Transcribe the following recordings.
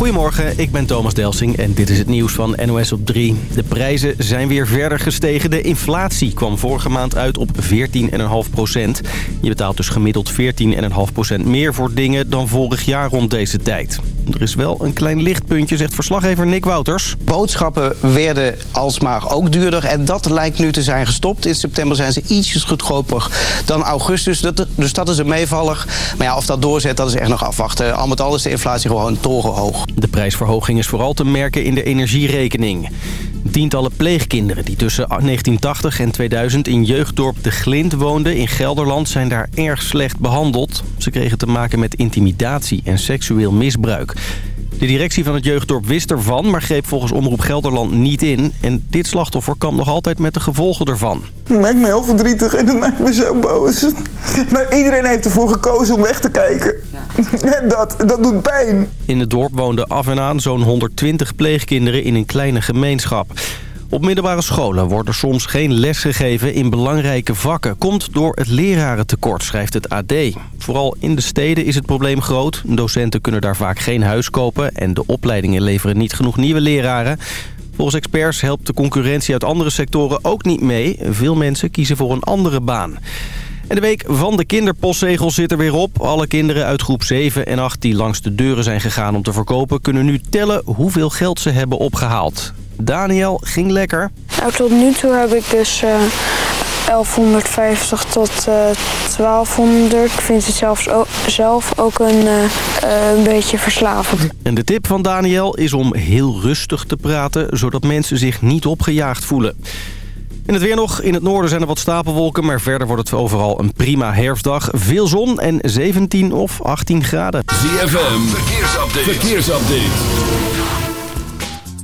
Goedemorgen, ik ben Thomas Delsing en dit is het nieuws van NOS op 3. De prijzen zijn weer verder gestegen. De inflatie kwam vorige maand uit op 14,5 procent. Je betaalt dus gemiddeld 14,5 procent meer voor dingen dan vorig jaar rond deze tijd. Er is wel een klein lichtpuntje, zegt verslaggever Nick Wouters. Boodschappen werden alsmaar ook duurder en dat lijkt nu te zijn gestopt. In september zijn ze ietsjes goedkoper dan augustus, dus dat is een meevaller. Maar ja, of dat doorzet, dat is echt nog afwachten. Al met al is de inflatie gewoon torenhoog. De prijsverhoging is vooral te merken in de energierekening. Tientallen pleegkinderen die tussen 1980 en 2000 in jeugddorp De Glint woonden in Gelderland zijn daar erg slecht behandeld. Ze kregen te maken met intimidatie en seksueel misbruik. De directie van het jeugddorp wist ervan, maar greep volgens Omroep Gelderland niet in. En dit slachtoffer kwam nog altijd met de gevolgen ervan. Het maakt me heel verdrietig en het maakt me zo boos. Maar iedereen heeft ervoor gekozen om weg te kijken. En dat, dat doet pijn. In het dorp woonden af en aan zo'n 120 pleegkinderen in een kleine gemeenschap. Op middelbare scholen wordt er soms geen les gegeven in belangrijke vakken. Komt door het lerarentekort, schrijft het AD. Vooral in de steden is het probleem groot. Docenten kunnen daar vaak geen huis kopen... en de opleidingen leveren niet genoeg nieuwe leraren. Volgens experts helpt de concurrentie uit andere sectoren ook niet mee. Veel mensen kiezen voor een andere baan. En de week van de kinderpostzegels zit er weer op. Alle kinderen uit groep 7 en 8 die langs de deuren zijn gegaan om te verkopen... kunnen nu tellen hoeveel geld ze hebben opgehaald. Daniel ging lekker. Nou, tot nu toe heb ik dus uh, 1150 tot uh, 1200. Ik vind het zelfs ook, zelf ook een, uh, een beetje verslavend. En de tip van Daniel is om heel rustig te praten... zodat mensen zich niet opgejaagd voelen. In het weer nog. In het noorden zijn er wat stapelwolken, maar verder wordt het overal een prima herfstdag. Veel zon en 17 of 18 graden. ZFM, verkeersupdate. verkeersupdate.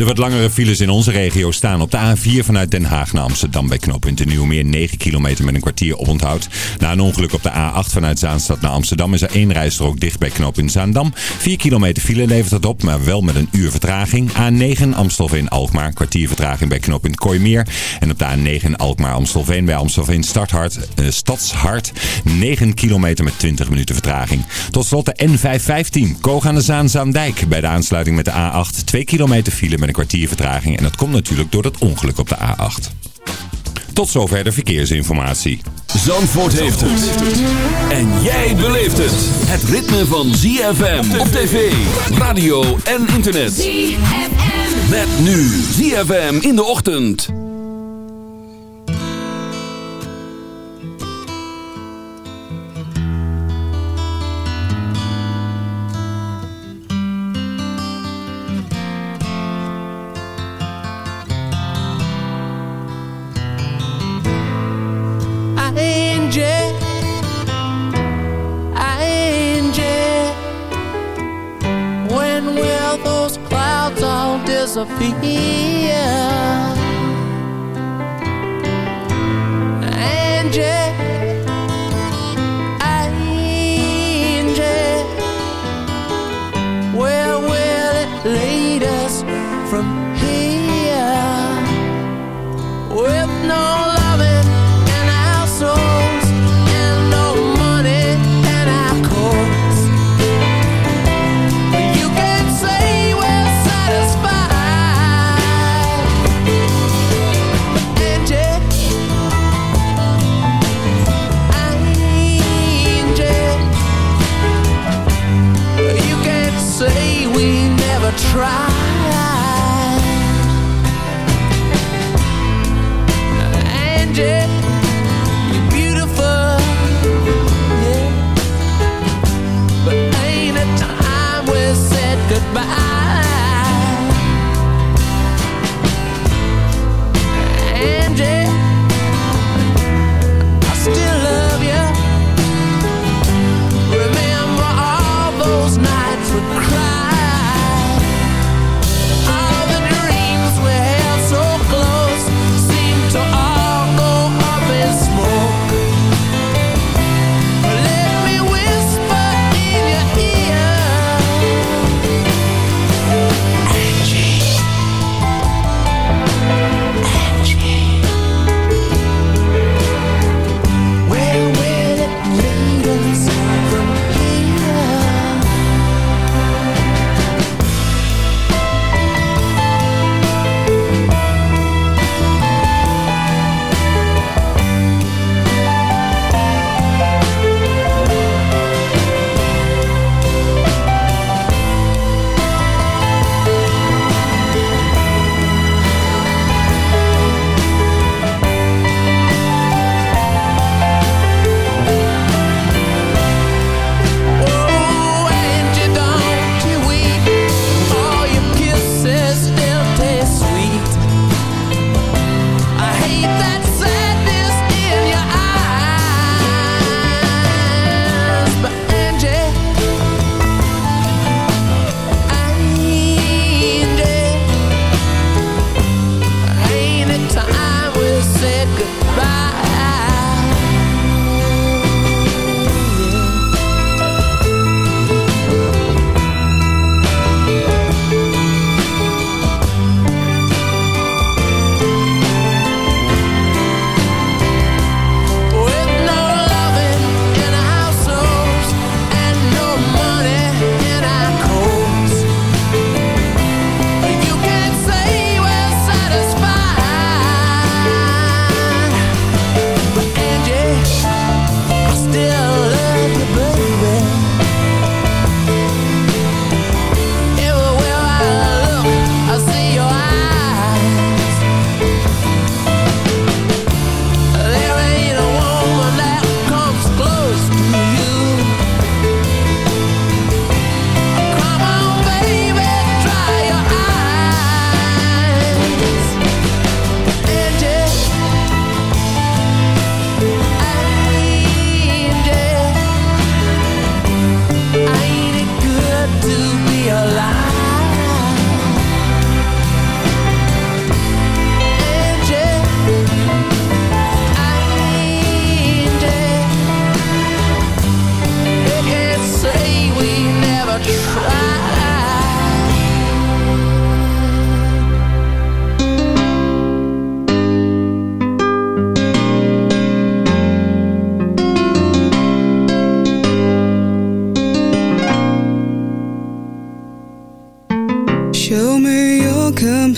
De wat langere files in onze regio staan op de A4 vanuit Den Haag naar Amsterdam bij knooppunt de Nieuwmeer. 9 kilometer met een kwartier oponthoud. Na een ongeluk op de A8 vanuit Zaanstad naar Amsterdam is er één rijstrook dicht bij knooppunt Zaandam. 4 kilometer file levert dat op, maar wel met een uur vertraging. A9 Amstelveen-Alkmaar, kwartier vertraging bij knooppunt Kooimeer. En op de A9 Alkmaar-Amstelveen bij Amstelveen Stadshart, eh, Stadshart. 9 kilometer met 20 minuten vertraging. Tot slot de N515, Koog aan de Zaan-Zaandijk. Bij de aansluiting met de A8, 2 kilometer file met een kwartier vertraging. En dat komt natuurlijk door dat ongeluk op de A8. Tot zover de verkeersinformatie. Zandvoort heeft het. En jij beleeft het. Het ritme van ZFM op tv, radio en internet. ZFM. Met nu ZFM in de ochtend. Disappear.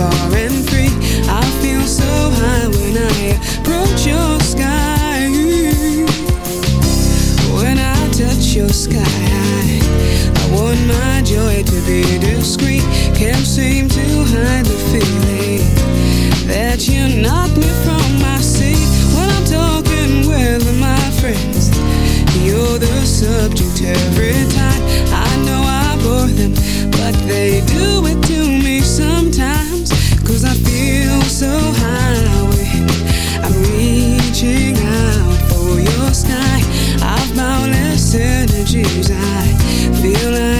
far and free. I feel so high when I approach your sky. When I touch your sky, I want my joy to be discreet. Can't seem to hide the feeling that you knock me from my seat when I'm talking with my friends. You're the subject every time. I know I bore them, but they do it feel I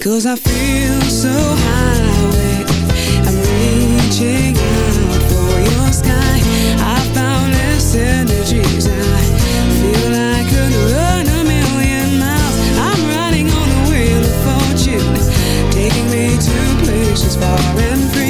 Cause I feel so high, I'm reaching out for your sky. I found less energies, I feel I could run a million miles. I'm riding on the wheel of fortune, taking me to places far and free.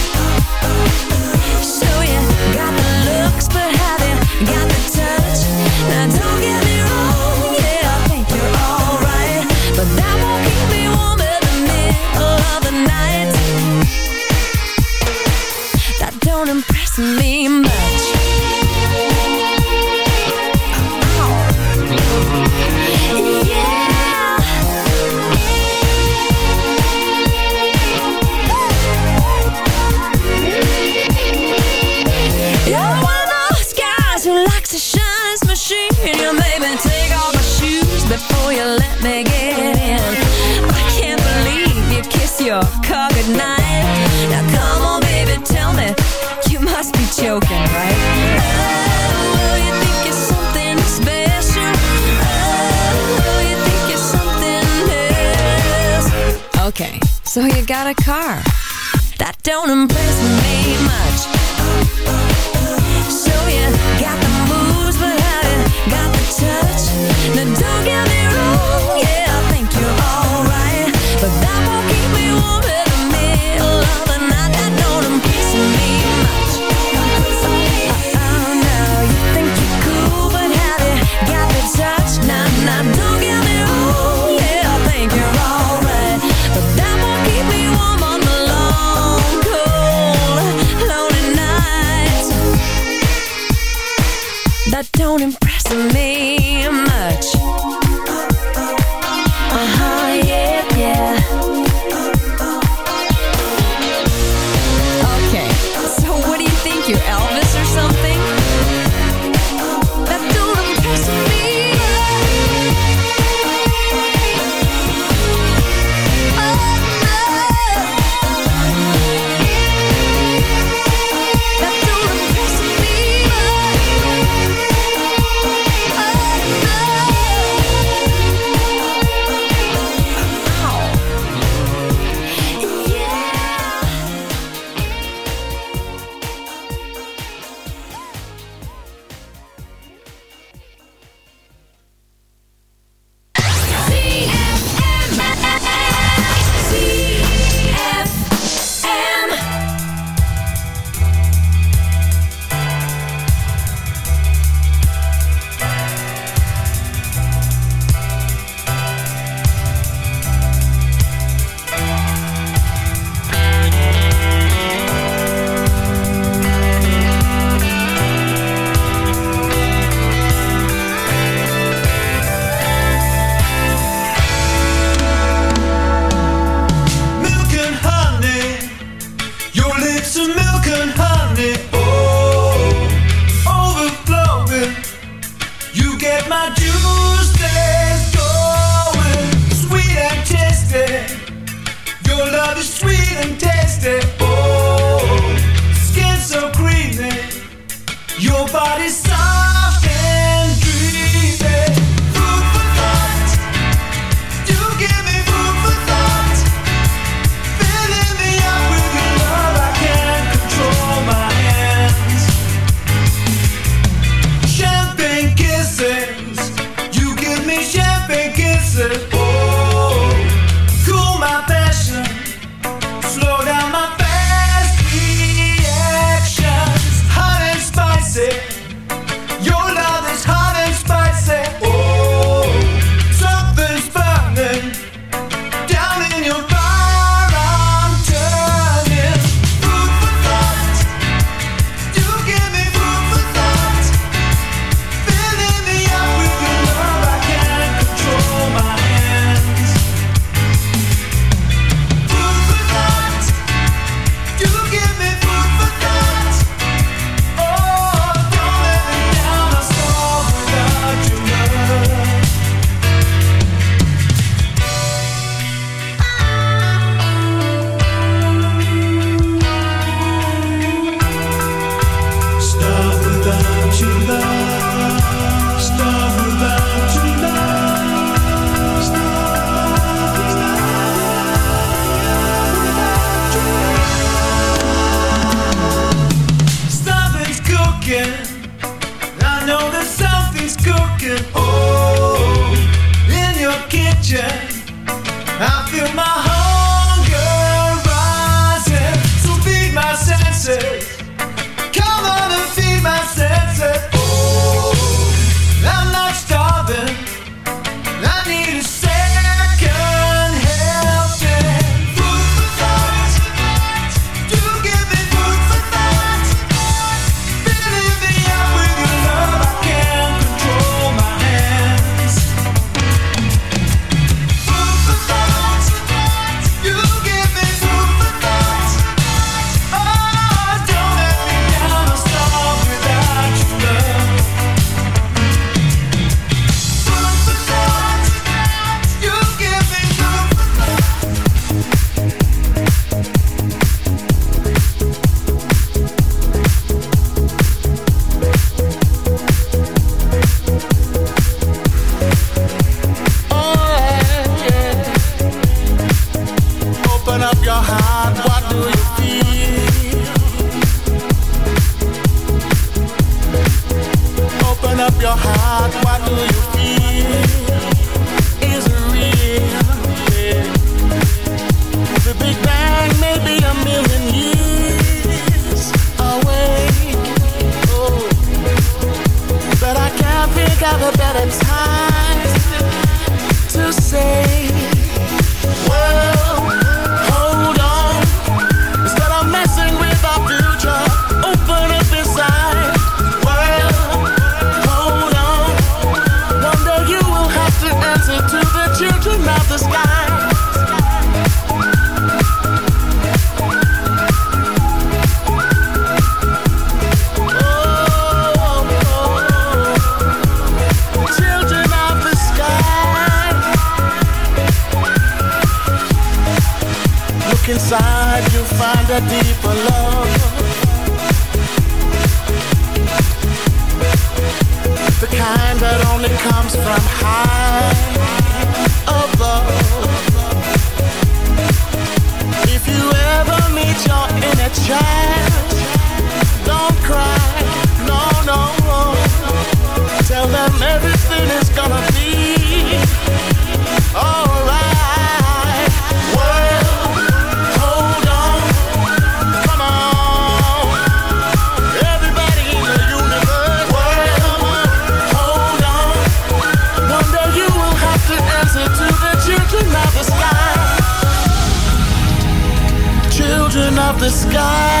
The sky.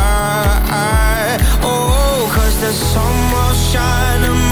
summer shine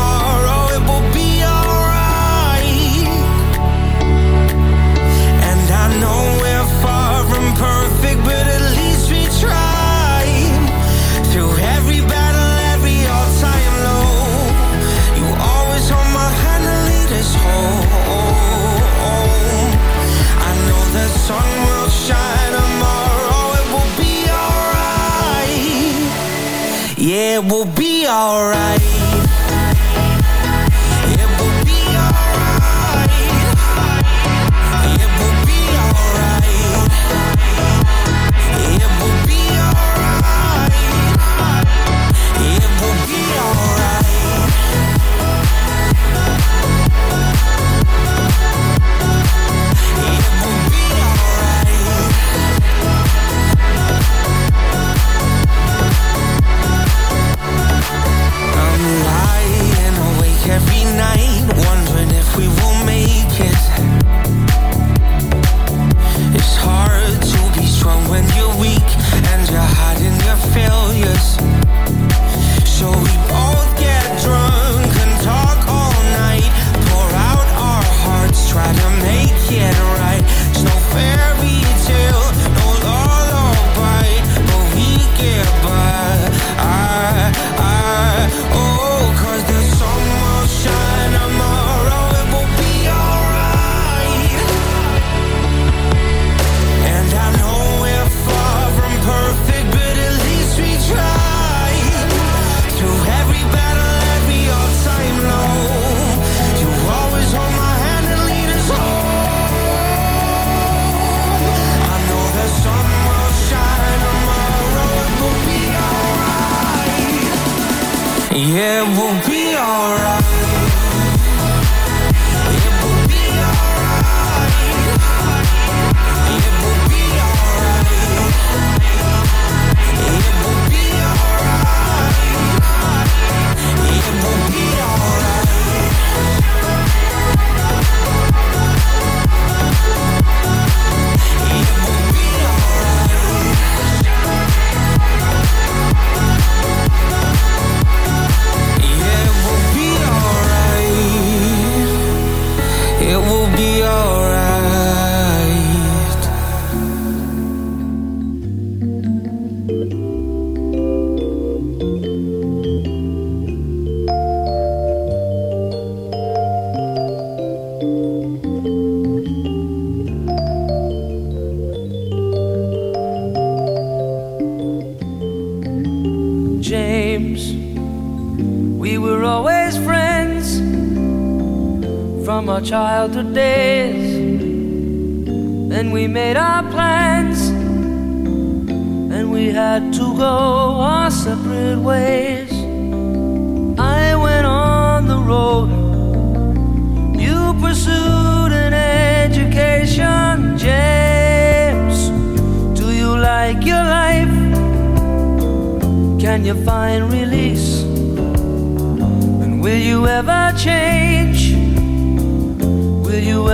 Yeah, we'll be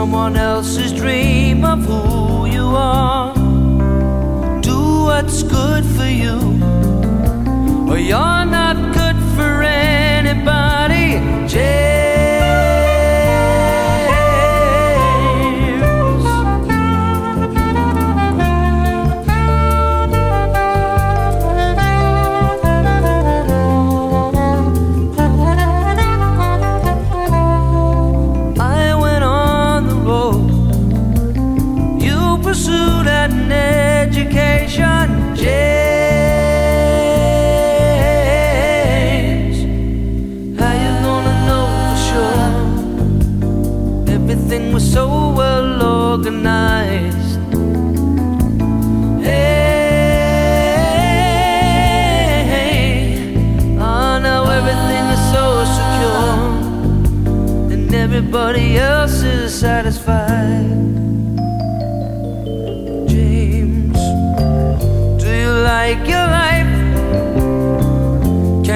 someone else's dream of who you are.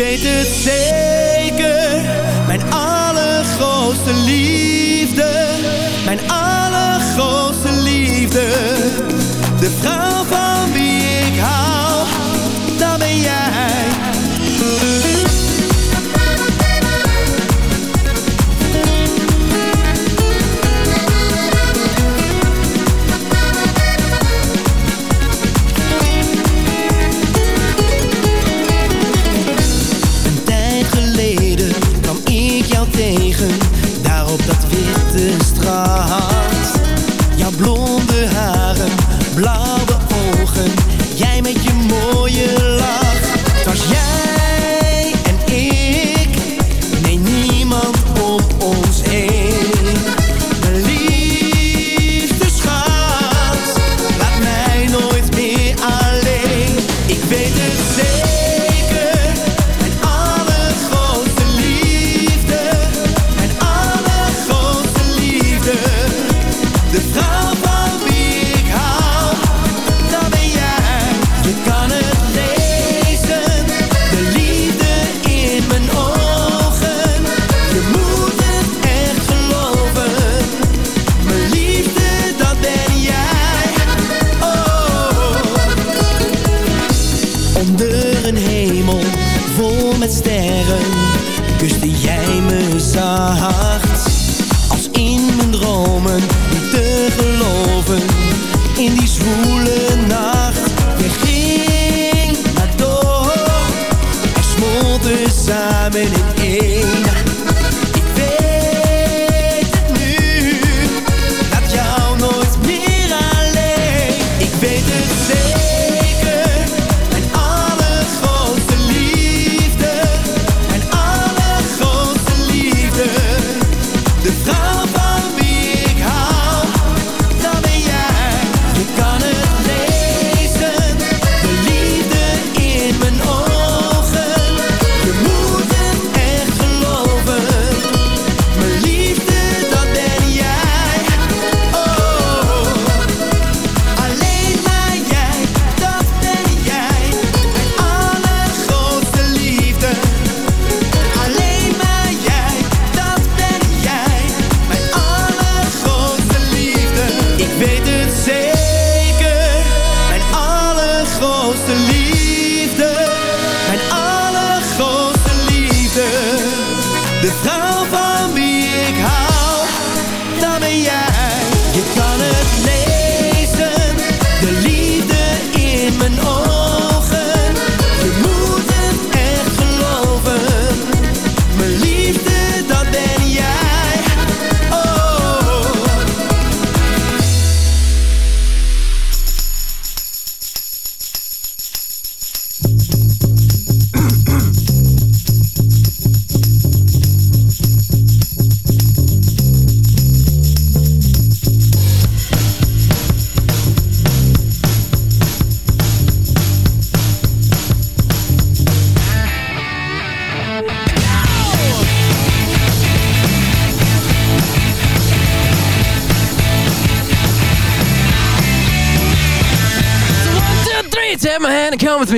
weet het zeker.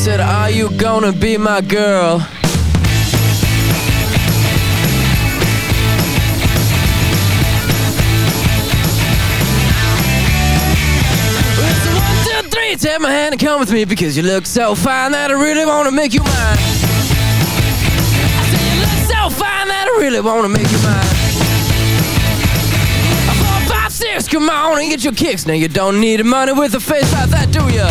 said, Are you gonna be my girl? Take my hand and come with me because you look so fine that I really wanna make you mine. I say you look so fine that I really wanna make you mine. Four, five, six, come on and get your kicks. Now you don't need money with a face like that, do ya?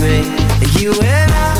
me. You and I.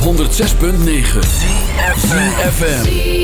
op 106.9. FM.